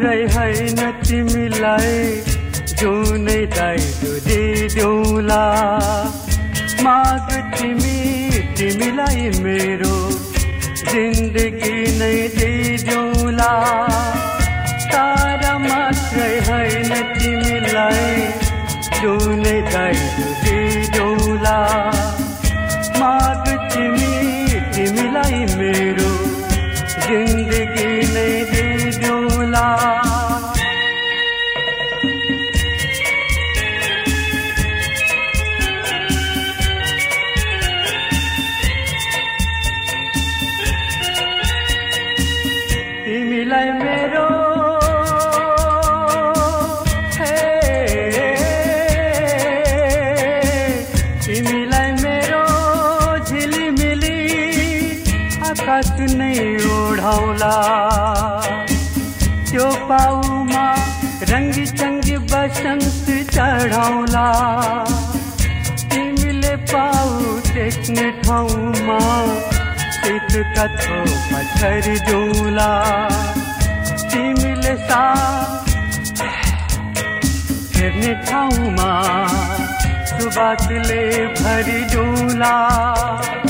मात्रै होइन तिमीलाई जुनै दाइजो दिउला माग तिमी तिमीलाई मेरो जिन्दगी नै दिउला तारा मात्रै होइन तिमीलाई जुनै दाइजो आकाश नै ओढाउला त्यो चङ्गी बसन्त चढाउला तिमीले पाउ देख्ने ठाउँमा शीत कथो पत्थर डोला तिमीले सा हेर्ने ठाउँमा सुबासले भरि तारा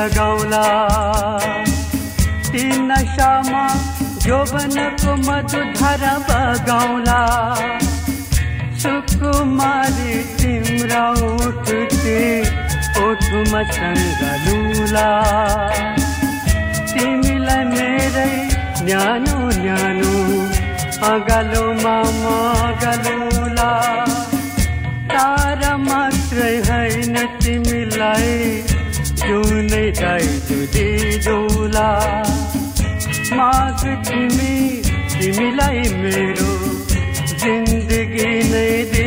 धुकीले जगाउला ती नसामा यौवनको मधुधारा बगाउला सुकुमारी तिम्रा उठते ओठुमा सङ्गलुला तिमीलाई मेरै न्यानो न्यानो अगालोमा मगलुला तारा मात्रै होइन तिमीलाई तिमी तिमीलाई मेरो जिन्दगी नै